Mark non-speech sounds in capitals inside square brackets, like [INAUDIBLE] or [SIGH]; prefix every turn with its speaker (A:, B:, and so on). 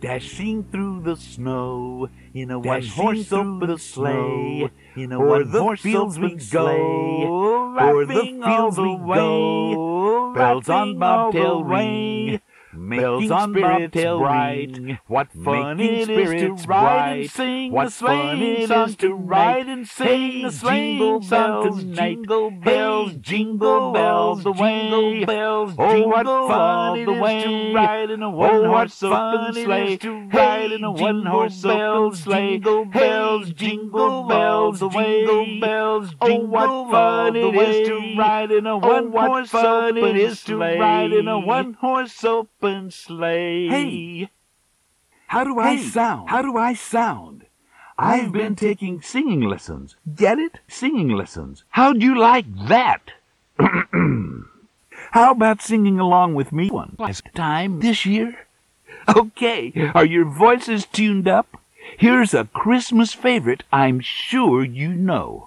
A: Dashing through the snow in a one-horse
B: through
A: open
B: the
A: sleigh. In a
B: the
A: one-horse
B: fields we go,
A: Laughing all
B: fields
A: the
B: we
A: way. Bells on
B: laughing all the
A: bobtail ring.
B: Bells
A: Making
B: on
A: spirits bright.
B: ring. What oh,
A: fun
B: it is to ride and sing
A: What
B: the sleighing
A: fun it
B: song
A: is to
B: ride and sing the sleighing
A: jingle
B: song
A: bells,
B: tonight.
A: jingle bells,
B: jingle bells,
A: the way.
B: jingle bells,
A: Oh, what fun
B: the
A: it is
B: way.
A: to ride in a
B: Oh, what
A: one-horse
B: fun
A: open
B: it
A: sleigh.
B: is to ride in a one-horse open sleigh.
A: jingle bells,
B: jingle bells,
A: the
B: jingle bells,
A: Oh, what fun
B: the
A: it is to ride in a one-horse
B: it
A: open
B: is to ride in a
A: sleigh.
B: one-horse open sleigh.
A: Hey, how do I sound?
B: how
A: do I sound? I've been taking singing lessons. Get it? Singing lessons. How'd you like that? [CLEARS THROAT] How about singing along with me one last time this year? Okay, are your voices tuned up? Here's a Christmas favorite I'm sure you know.